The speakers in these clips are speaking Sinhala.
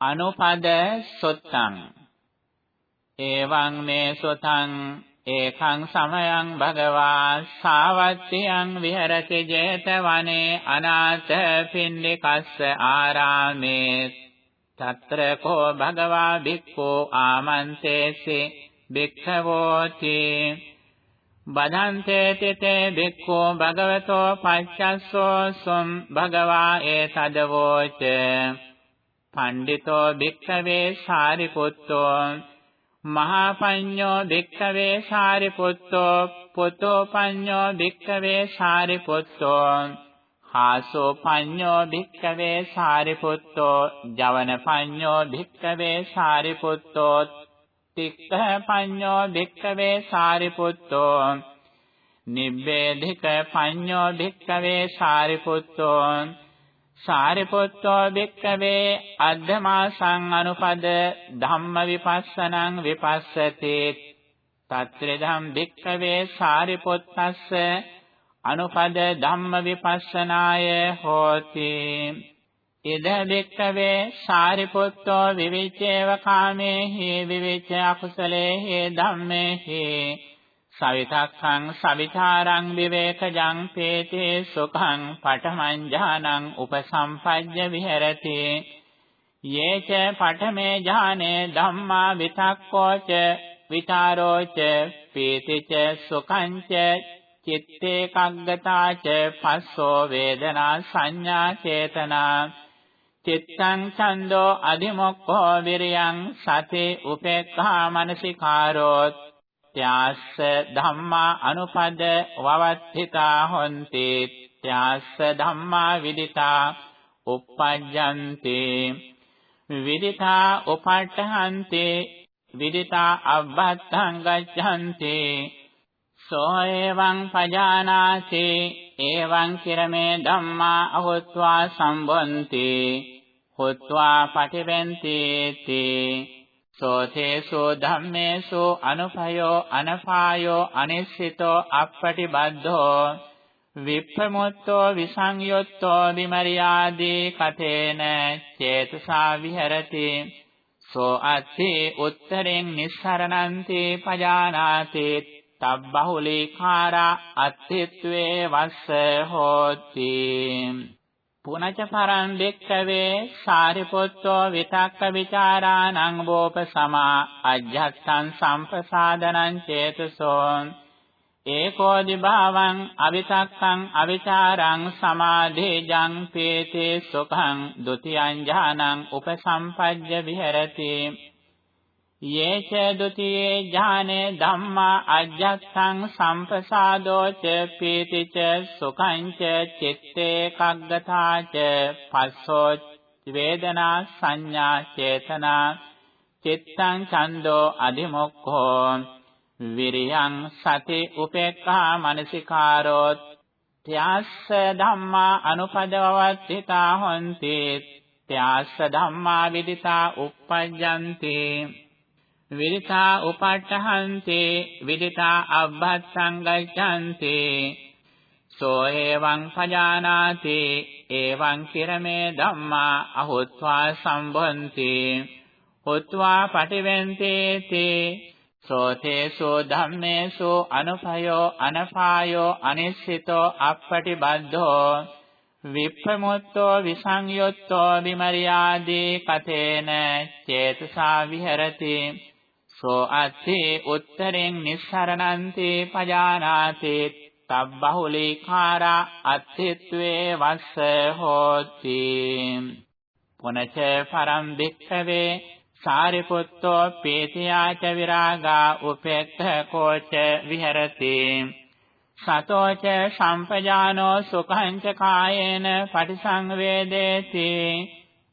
අනුපද සොත්තං। එවං මේ සොතං ඒකං සමයං භගවා සාවත්තියං විහෙරති 제තවනේ අනාථ පින්ඩිකස්ස ආරාමේ తත්‍ර කෝ භගවා භික්ඛෝ ආමන්තේසි භික්ඛවෝති। බදන්තේ තිතේ භික්ඛෝ භගවතෝ පච්චස්සෝ සොම් භගවා ඒතදවෝච පණ්ඩිතෝ භික්ඛවේ සාරිපුත්තෝ මහා පඤ්ඤෝ භික්ඛවේ සාරිපුත්තෝ පුතෝ පඤ්ඤෝ භික්ඛවේ සාරිපුත්තෝ හාසෝ පඤ්ඤෝ භික්ඛවේ සාරිපුත්තෝ ජවන පඤ්ඤෝ භික්ඛවේ සාරිපුත්තෝ තික්ඛ පඤ්ඤෝ භික්ඛවේ සාරිපුත්තෝ නිබ්බේධික පඤ්ඤෝ භික්ඛවේ සාරිපුත්තෝ සාරිපුත්තෝ භික්ඛවේ අද්ධමාසං අනුපද ධම්ම විපස්සනං විපස්සති. තත්‍රෙදම් භික්ඛවේ සාරිපුත්තස්ස අනුපද ධම්ම විපස්සනාය හෝති. ඉද භික්ඛවේ සාරිපුත්තෝ විවිච්ඡේව කාමේහි විවිච්ඡ අකුසලේහි ධම්මේහි සවිතක්ඛං සවිතාරං විවේකජං පේතේ සුඛං පඨමං ඥානං උපසම්පජ්ජ විහෙරති। යේච පඨමේ ඥානේ ධම්මා විතක්කෝච විචාරෝච පීතිච සුඛංච චිත්තේ කග්ගතාච පස්සෝ වේදනා සංඥා චේතනා। චිත්තං ඡන්தோ අධිමොක්ඛෝ විරියං සති උපේක්ඛා මනසිකාරෝත්। ත්‍යාස්ස ධම්මා අනුපද වවත්තිතා හොಂತಿ ත්‍යාස්ස ධම්මා විදිතා uppajjanti විදිතා උපට්ඨහන්ති විදිතා අබ්බත්තං ගච්ඡanti සෝ එවං පජානාති එවං කිරමේ ධම්මා අහොත්වා සම්බොන්ති හොත්වා පටිවෙන්ති තී සෝතේසෝ ධම්මේසෝ අනුපයෝ අනපායෝ අනිස්සිතෝ අප්පටිබද්ධෝ විප්පමුත්තෝ විසංයුත්තෝ විමරියාදී කතේන චේතසා විහෙරති සෝ අත්ථි උත්තරෙන් නිස්සරණන්ති පජානාති තබ්බහුලීකාරා අත්ථිත්වේ වස්ස හෝති පුනච පරං බික්කවේ සාරිපුත්තෝ විතක්ක ਵਿਚාරාණං වෝපසමා අජ්ජත්තං සම්පසාදනං චේතසෝ ඒකෝ දිභාවං අවිතක්කං අවිචාරං සමාධේජං පේතේ සුඛං ဒ ුතියං ඥානං උපසම්පජ්ජ විහෙරති යේච ဒ ුතියේ ඥාන ධම්මා අජ්ජත්සං සම්පසාදෝ ච පීති ච සුඛං ච චිත්තේ කග්ගතා ච පස්සෝ වේදනා සංඥා චේතනා චිත්තං ඡන්தோ අධිමොක්ඛෝ විරියං සති උපේක්ඛා මනසිකාරෝ ත්‍යාස්ස ධම්මා අනුපදවවත්ථිතා හොಂತಿ ත්‍යාස්ස ධම්මා විදිතා uppajjanti විරිතා උපට්ඨහන්ති විදිතා අබ්බත්සං ගච්ඡanti සෝ එවං පජානාති එවං කිරමේ ධම්මා අහොත්වා සම්බොන්ති. හොත්වා පටිවෙන්ති තේ සෝතේසෝ ධම්මේසෝ අනුපයෝ අනපායෝ අනිස්සිතෝ අප්පටිබද්ධෝ. විප්පමුත්තෝ විසංයුත්තෝ විමරියාදී කතේන චේතසා විහෙරති. සෝ අත්ථි උත්තරෙන් නිස්සරණන්ති පජානාති තබ්බහුලීකාරා අත්ථිත්වේ වස්ස හෝති. පුනච පරම් භික්ඛවේ සාරිපුත්තෝ පීතියාච විරාගා උපේක්ඛකෝච විහෙරති. සතෝච සම්පජානෝ සුඛං ච කායේන පටිසංවේදේති.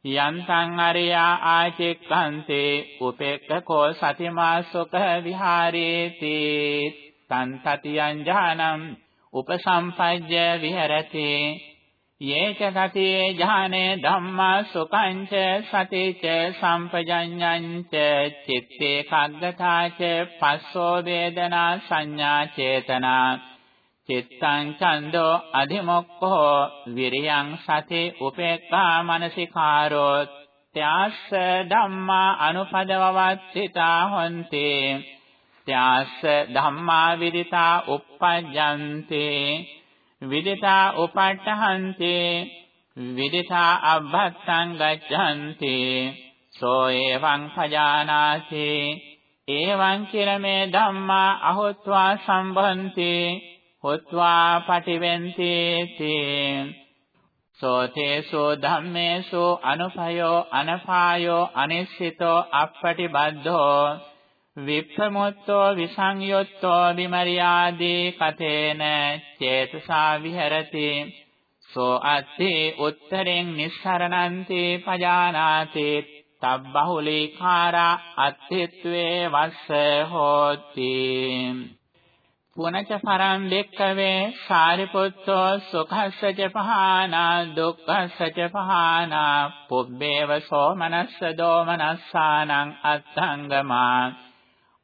යන්තං අරියා ආචික්ඛන්තේ උපේක්ඛකෝ සතිමා සුඛ විහාරේති. තන් තතියං ඥානං උපසම්පජ්ජ විහෙරති. යේච සතියේ ඥානේ ධම්මා සුඛං ච සති ච සම්පජඤ්ඤං ච චitte කග්ගතා ච පස්සෝ වේදනා සංඥා චේතනා චිත්තං ඡන්தோ අධිමොක්ඛෝ විරියං සති උපේක්ඛා මනසිකාරෝ ත්‍යාස්ස ධම්මා අනුපදවවත්තිතා හොන්ති. ත්‍යාස්ස ධම්මා විදිතා uppajjante විදිතා උපට්ඨහන්ති විදිතා අබ්බත්තං ගච්ඡanti. සෝ එවං පජානාති. එවං කිරමේ ධම්මා අහොත්වා සම්බන්ති. හොත්වා පටිවෙන්ති තේ සෝතේසු ධම්මේසු අනුපයෝ අනපායෝ අනිශ්චිතෝ අප්පටිබද්ධෝ විප්‍රමුත්තෝ විසංයුත්තෝ විමරියාදී කතේන චේතසා විහෙරති සෝ අත්ථි උත්තරෙන් නිස්සරණන්ති පජානාති තබ්බහුලීකාරා අත්ථිත්වේ වස්ස හෝති පුනච පරම් දෙක්කවේ සාරිපුත්තෝ සුඛස්සච පහනා දුක්ඛස්සච පහනා පුබ්බේව සෝමනස්ස දෝමනස්සානං අත්ථංගමා.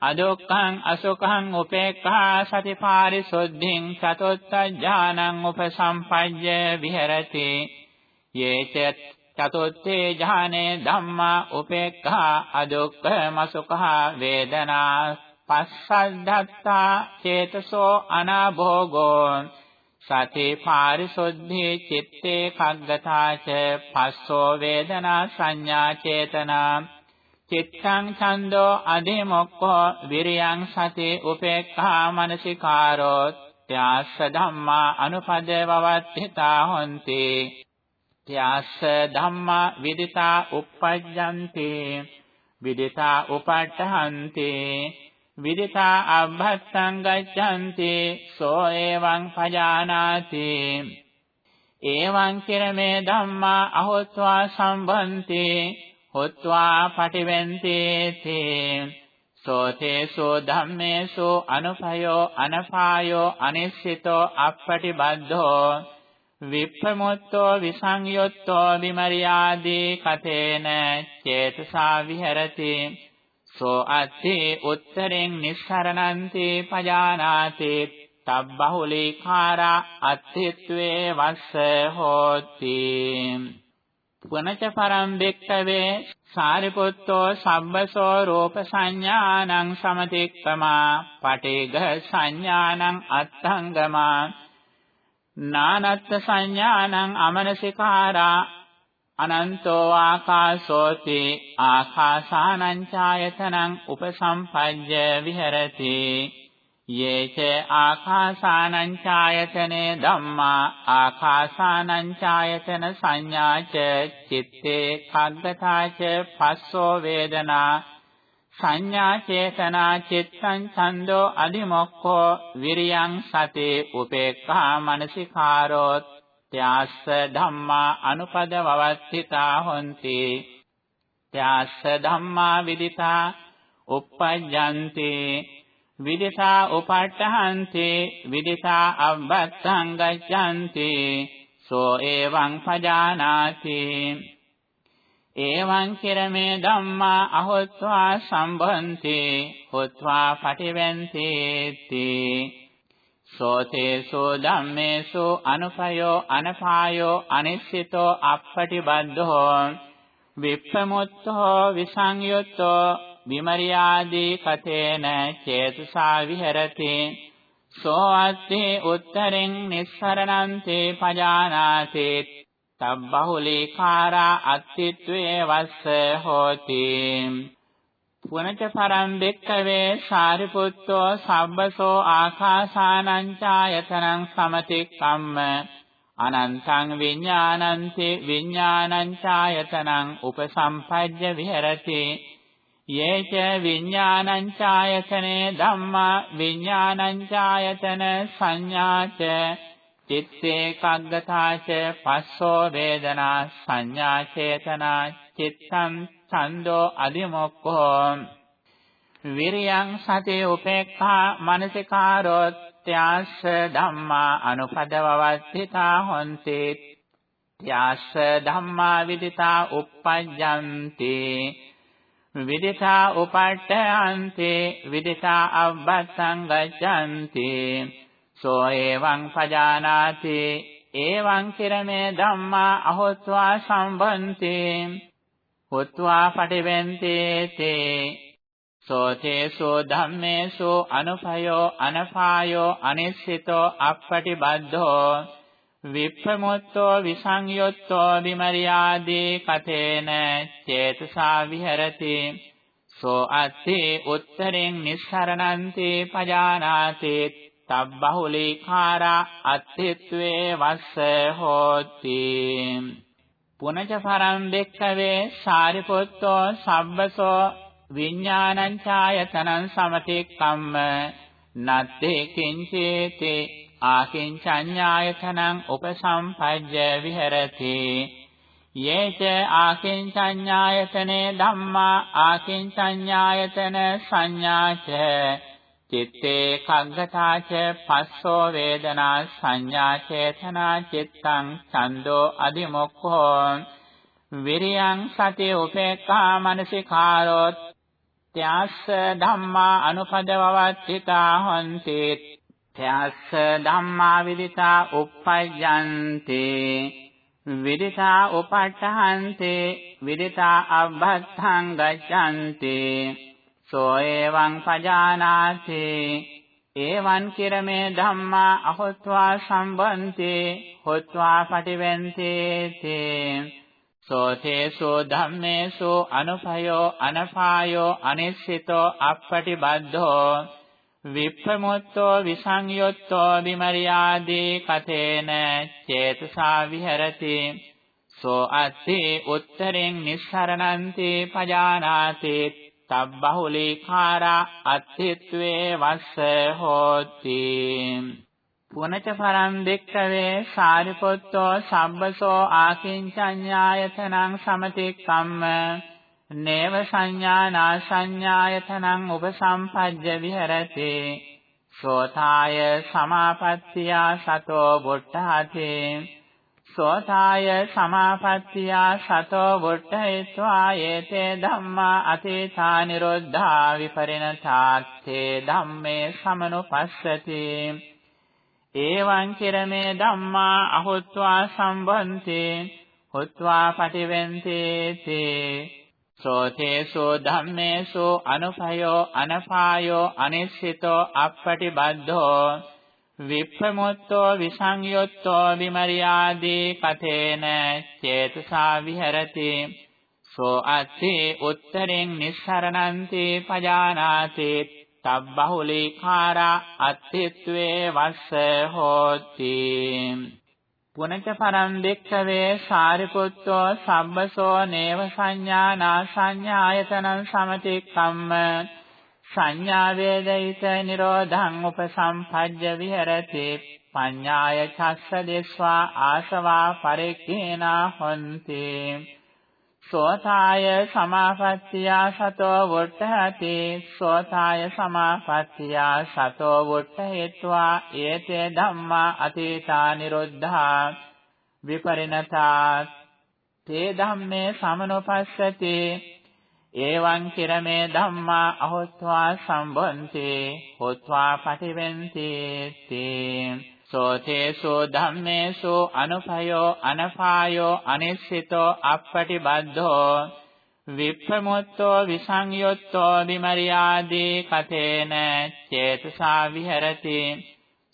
අදුක්ඛං අසුඛං උපේක්ඛා සතිපාරිසුද්ධින් චතුත්ථ ඥානං උපසම්පජ්ජ විහෙරති. යේච චතුත්ථේ ඥානේ ධම්මා උපේක්ඛා අදුක්ඛ මසුඛා වේදනා පස්සද්ධත්තා චේතසෝ අනාභෝගෝ සති පාරිසුද්ධි චිත්තේ කග්ගතාච පස්සෝ වේදනා සංඥා චේතනා චිත්තං ඡන්தோ අධිමොක්ඛෝ විරියං සති උපේක්ඛා මනසිකාරෝ ත්‍යාස්ස ධම්මා අනුපදවවත්ථිතා හොಂತಿ ත්‍යාස්ස ධම්මා විදිතා uppajjanti විදිතා උපට්ඨහන්ති විදිතා අබ්බත්තං ගච්ඡanti සෝ එවං පජානාති එවං කිරමේ ධම්මා අහොත්වා සම්බන්ති හොත්වා පටිවෙන්ති තේ සෝතේසෝ ධම්මේසෝ අනුපයෝ අනපායෝ අනිශ්චිතෝ අප්පටිබද්ධෝ විප්‍රමුත්තෝ විසංයුත්තෝ විමරියාදී කතේන චේතසා විහෙරති සෝ අත්ථි උත්තරෙන් නිස්සරණන්ති පජානාති. තබ්බහුලීකාරා අත්ථිත්වේ වස්ස හෝති. පුනච පරම් දෙක්කවේ සාරිපුත්තෝ සබ්බසෝ රූප සංඥානං සමතික්කමා. පටිඝ සංඥානං අත්ථංගමා. නානත්ත් සංඥානං අමනසිකාරා අනන්තෝ ආකාශෝති ආකාසානං ඡායතනං උපසම්පජ්ජ විහෙරති. යේච ආකාසානං ඡායතනේ ධම්මා ආකාසානං ඡායතන සංඥාච චිත්තේ කග්ගතාච පස්සෝ වේදනා සංඥා චේතනා චිත්තං ඡන්தோ අදිමොක්ඛෝ විරියං සතේ උපේක්ඛා මනසිකාරෝත් ත්‍යාස්ස ධම්මා අනුපදවවස්ථිතා හොಂತಿ ත්‍යාස්ස ධම්මා විදිතා uppajjanti විදිතා උපට්ඨහන්ති. විදිතා අබ්බත්තං ගච්ඡanti සෝ එවං පජානාති. එවං කිරමේ ධම්මා අහොත්වා සම්බන්ති. හොත්වා පටිවෙන්ති තී සෝතේසෝ ධම්මේසෝ අනුපයෝ අනපායෝ අනිශ්චිතෝ අප්පටිබද්ධෝ විප්පමුත්තෝ විසංයුත්තෝ විමරියාදී කතේන චේතසා විහෙරති සෝ අත්ථි උත්තරින් නිස්සරණන්ති පජානාති තබ්බහුලීකාරා අත්තිත්වේ වස්ස හෝති පුනච පරම් දෙක්කවේ සාරිපුත්තෝ සබ්බසෝ ආකාසානං ඡායතනං සමතික්කම්ම අනන්තං විඥානන්ති විඥානං ඡායතනං උපසම්පජ්ජ විහෙරති යේච විඥානං ඡායතනේ ධම්මා විඥානං ඡායතන සංඥාච චිත්තේ කග්ගතාච පස්සෝ වේදනා සංඥා චේතනා චිත්තං ඡන්தோ අදිමොක්ඛෝ විරියං සති උපේක්ඛා මනසිකාරෝ ත්‍යාස්ස ධම්මා අනුපදවවත්තිතා හොන්ති. ත්‍යාස්ස ධම්මා විදිතා uppajjanti. විදිතා උපට්ඨයන්ති විදිතා අබ්බත්තං ගච්ඡanti සෝ එවං පජානාති. එවං කිරමේ ධම්මා අහොත්වා සම්බන්ති. හොත්වා පටිවෙන්තේ තේ සෝතේසු ධම්මේසු අනුපයෝ අනපායෝ අනිස්සිතෝ අප්පටිබද්ධෝ. විප්පමුත්තෝ විසංයුත්තෝ විමරියාදී කතේන චේතසා විහෙරති. සෝ අත්ථි උත්තරින් නිස්සරණන්ති පජානාති. තබ්බහුලීකාරා අත්ථිත්වේ වස්ස හෝති පුනච පරම් දෙක්ඛවේ සාරිපුත්තෝ සබ්බසෝ විඥානං ඡායතනං සමතික්කම්ම නත්තේ කිංචේති ආකින්චඤ්ඤායතනං උපසම්පජ්ජ විහෙරති යේච ආකින්චඤ්ඤායතනේ ධම්මා ආකින්චඤ්ඤායතන සංඥාච චිත්තේ කග්ගතාච පස්සෝ වේදනා සංඥා චේතනා චිත්තං ඡන්தோ අදිමොක්ඛෝ විරියං සති උපේක්ඛා මනසිකාරෝ ත්‍යාස්ස ධම්මා අනුපදවවත්තිතා හොන්ති ත්‍යාස්ස ධම්මා විදිතා uppajjanti විදිතා උපට්ඨහන්ති විදිතා අබ්බත්තං ගච්ඡanti සෝ එවං පජානාති। එවං කිරමේ ධම්මා අහොත්වා සම්බන්ති। හොත්වා පටිවෙන්ති තේ සෝතේසෝ ධම්මේසෝ අනුපයෝ අනපායෝ අනිස්සිතෝ අප්පටිබද්ධෝ। විප්පමුත්තෝ විසංයුත්තෝ විමරියාදී කතේන චේතසා විහෙරති। සෝ අත්ථි උත්තරින් නිස්සරණන්ති පජානාති। තබ්බහුලීකාරා අත්ථිත්වේ වස්ස හෝති. පුනච පරම් දෙක්කවේ සාරිපුත්තෝ සම්බසෝ ආකින්චඤ්ඤායතනං සමතික්කම්ම. නේව සංඥානා සංඥායතනං උපසම්පජ්ජ විහෙරති. සෝතාය සමාපත්තියා සතෝ බුද්ධාති සෝතාය සමාපත්තියා සතෝ බුද්ධේत्वा ඒතේ ධම්මා අතීතා නිරෝධා විපරිණතාත්තේ ධම්මේ සමනුපස්සති. ඒවං කිරමේ ධම්මා අහොත්වා සම්බන්තේ හොත්වා පටිවෙන්තේ තේ. සෝතේසෝ ධම්මේසෝ අනුපයෝ අනපායෝ අනිස්සිතෝ අප්පටිබද්ධෝ. විප්පමුත්තෝ විසංයුත්තෝ විමරියාදී කතේන චේතසා විහෙරති සෝ අත්ථි උත්තරින් නිස්සරණන්ති පජානාති තබ්බහුලීකාරා අත්ථිත්වේ වස්ස හෝති පුනච පරම් දෙක්ඛවේ සාරිපුත්තෝ සම්බසෝ නේව සංඥානා සංඥායතනං සමතික්කම්ම සංඥා වේදිත නිරෝධං උපසම්පජ්ජ විහෙරති. පඤ්ඤාය චස්ස දෙස්වා ආසවා පරික්ඛේනා හොන්ති සෝතාය සමාපත්තියා සතෝ වොට්ඨහති. සෝතාය සමාපත්තියා සතෝ වොට්ඨහෙත්වා ඒතේ ධම්මා අතීතා නිරුද්ධා. විපරිණතා. තේ ධම්මේ සමනුපස්සති. එවං කිරමේ ධම්මා අහොත්වා සම්බන්ති හොත්වා පටිවෙන්ති තේ. සෝතේසෝ ධම්මේසෝ අනුපයෝ අනපායෝ අනිස්සිතෝ අප්පටිබද්ධෝ. විප්පමුත්තෝ විසංයුත්තෝ විමරියාදී කතේන චේතසා විහෙරති.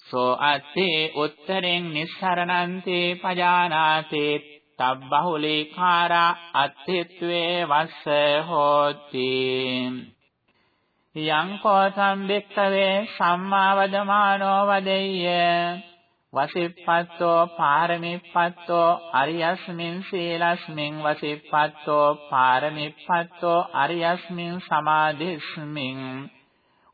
සෝ අත්ථි උත්තරින් නිස්සරණන්ති පජානාති. තබ්බහුලීකාරා අත්ථිත්වේ වස්ස හෝති. යං කෝසම් බික්කවේ සම්මාවදමානෝ වදෙය්‍ය. වසිප්පත්තෝ පාරමිප්පත්තෝ අරියස්මින් සීලස්මින් වසිප්පත්තෝ පාරමිප්පත්තෝ අරියස්මින් සමාධිස්මින්.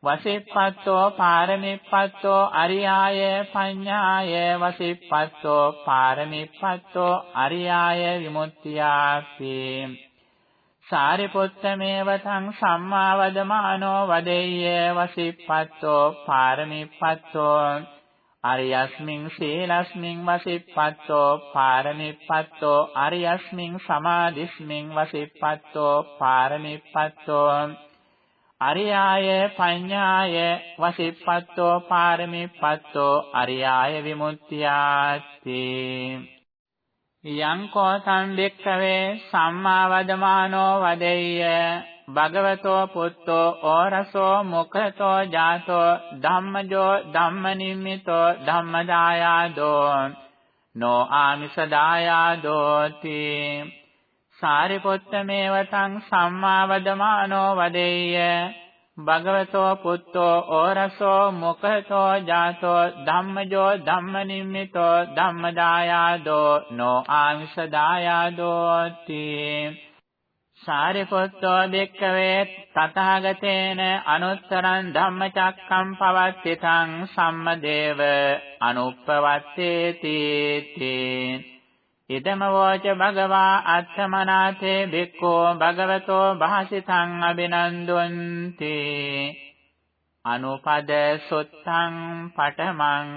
වසිප්පත්තෝ පාරමිප්පත්තෝ අරියාය පඤ්ඤාය වසිප්පත්තෝ පාරමිප්පත්තෝ අරියාය විමුක්තියාපි සාරිපුත්තමේව තං සම්මා වදමානෝ වදෙය්‍ය වසිප්පත්තෝ පාරමිප්පත්තෝ අරියස්මින් සීලස්මින් වසිප්පත්තෝ පාරමිප්පත්තෝ අරියස්මින් සමාධිස්මින් වසිප්පත්තෝ පාරමිප්පත්තෝ අරියාය පඤ්ඤාය වසිප්පත්තෝ පාරමිප්පත්තෝ අරියාය විමුක්තියාති යං කෝතං වික්ඛවේ සම්මා වදමානෝ වදෙය්‍ය භගවතෝ පුත්තෝ ඕරසෝ මුඛතෝ ජාතෝ ධම්මජෝ ධම්මනිම්මිතෝ ධම්මදායාදෝ නෝ ආමිසදායාදෝති. සාරිපුත්තමේව තං සම්මා වදමානෝ වදෙය්‍ය. භගවතෝ පුත්තෝ ඕරසෝ මුඛතෝ ජාතෝ ධම්මජෝ ධම්මනිම්මිතෝ ධම්මදායාදෝ නෝ ආංශදායාදෝති. සාරිපුත්තෝ දෙක්කවේ තථාගතේන අනුත්තරං ධම්මචක්කම් පවත්තිතං සම්මදේව අනුප්පවත්තේති. තේ ඉදම වෝච භගවා අත්තමනාතේ බික්ඛෝ භගවතෝ භාසිතං අබිනන්දුන්ති අනුපද සුත්තං පඨමං